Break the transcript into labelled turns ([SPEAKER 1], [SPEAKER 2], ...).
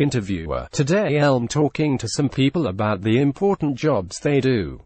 [SPEAKER 1] Interviewer. Today I'm talking to some people about the important jobs they do.